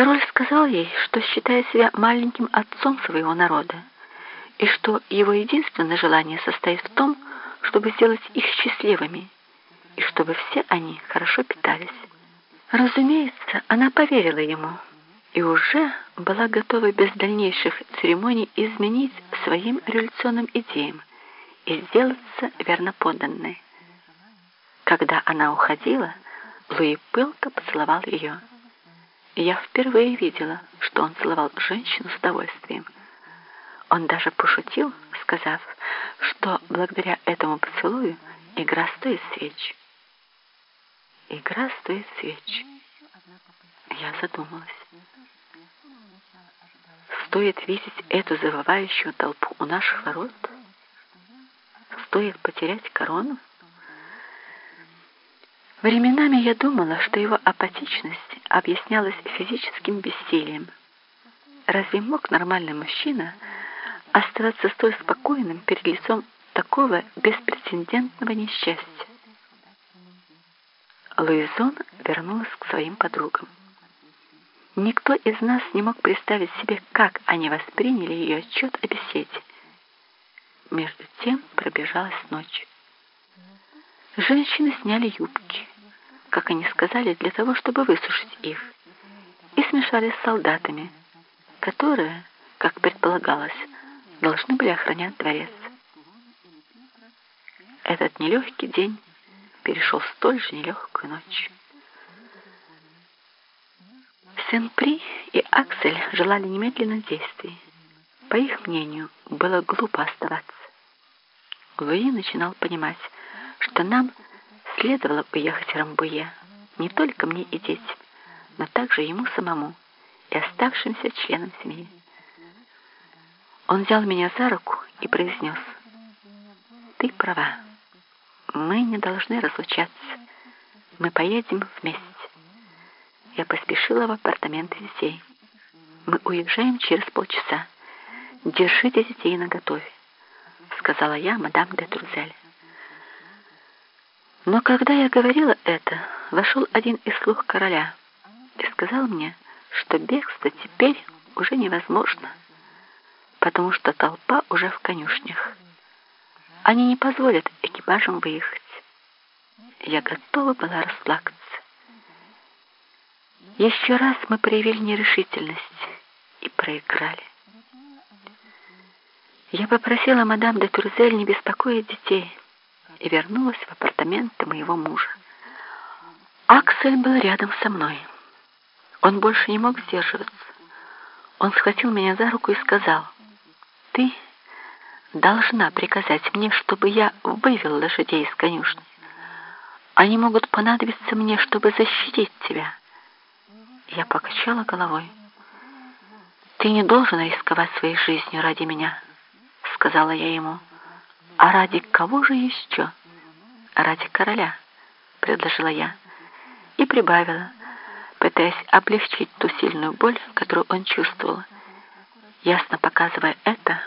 Король сказал ей, что считает себя маленьким отцом своего народа, и что его единственное желание состоит в том, чтобы сделать их счастливыми, и чтобы все они хорошо питались. Разумеется, она поверила ему и уже была готова без дальнейших церемоний изменить своим революционным идеям и сделаться верноподданной. Когда она уходила, Луи пылко поцеловал ее. Я впервые видела, что он целовал женщину с удовольствием. Он даже пошутил, сказав, что благодаря этому поцелую игра стоит свеч. Игра стоит свеч. Я задумалась. Стоит видеть эту завывающую толпу у наших ворот? Стоит потерять корону? Временами я думала, что его апатичность объяснялась физическим бессилием. Разве мог нормальный мужчина оставаться столь спокойным перед лицом такого беспрецедентного несчастья? Луизон вернулась к своим подругам. Никто из нас не мог представить себе, как они восприняли ее отчет о беседе. Между тем пробежалась ночь. Женщины сняли юбки, как они сказали, для того, чтобы высушить их, и смешались с солдатами, которые, как предполагалось, должны были охранять дворец. Этот нелегкий день перешел в столь же нелегкую ночь. Сен-При и Аксель желали немедленных действий. По их мнению, было глупо оставаться. Луи начинал понимать, что нам следовало уехать в Рамбуе, не только мне и детям, но также ему самому и оставшимся членам семьи. Он взял меня за руку и произнес, «Ты права, мы не должны разлучаться, мы поедем вместе». Я поспешила в апартаменты детей. «Мы уезжаем через полчаса. Держите детей наготове», — сказала я мадам де Трузель. Но когда я говорила это, вошел один из слуг короля и сказал мне, что бегство теперь уже невозможно, потому что толпа уже в конюшнях. Они не позволят экипажам выехать. Я готова была расплакаться. Еще раз мы проявили нерешительность и проиграли. Я попросила мадам де Турзель не беспокоить детей, и вернулась в апартаменты моего мужа. Аксель был рядом со мной. Он больше не мог сдерживаться. Он схватил меня за руку и сказал, «Ты должна приказать мне, чтобы я вывел лошадей из конюшни. Они могут понадобиться мне, чтобы защитить тебя». Я покачала головой. «Ты не должен рисковать своей жизнью ради меня», — сказала я ему. «А ради кого же еще?» «Ради короля», — предложила я и прибавила, пытаясь облегчить ту сильную боль, которую он чувствовал. Ясно показывая это,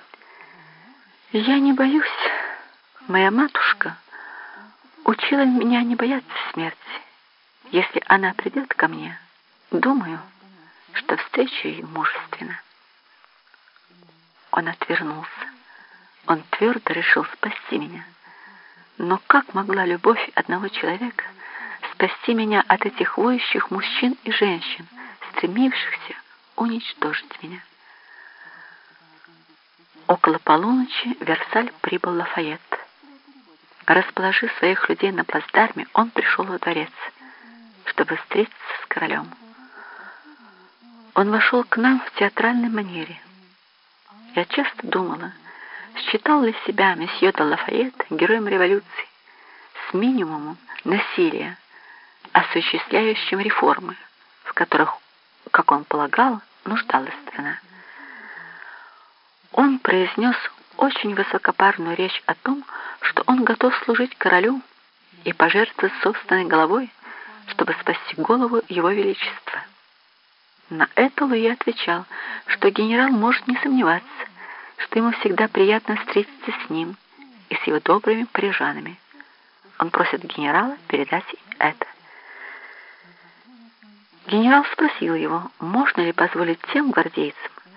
«Я не боюсь. Моя матушка учила меня не бояться смерти. Если она придет ко мне, думаю, что встречу ее мужественно». Он отвернулся. Он твердо решил спасти меня. Но как могла любовь одного человека спасти меня от этих воющих мужчин и женщин, стремившихся уничтожить меня? Около полуночи в Версаль прибыл Лафайет. Расположив своих людей на плацдарме, он пришел во дворец, чтобы встретиться с королем. Он вошел к нам в театральной манере. Я часто думала, считал ли себя месье де Лафайет героем революции с минимумом насилия, осуществляющим реформы, в которых, как он полагал, нуждалась страна. Он произнес очень высокопарную речь о том, что он готов служить королю и пожертвовать собственной головой, чтобы спасти голову его величества. На это Луи отвечал, что генерал может не сомневаться, что ему всегда приятно встретиться с ним и с его добрыми парижанами. Он просит генерала передать это. Генерал спросил его, можно ли позволить тем гвардейцам,